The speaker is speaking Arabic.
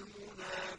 الْمُنَافِقِينَ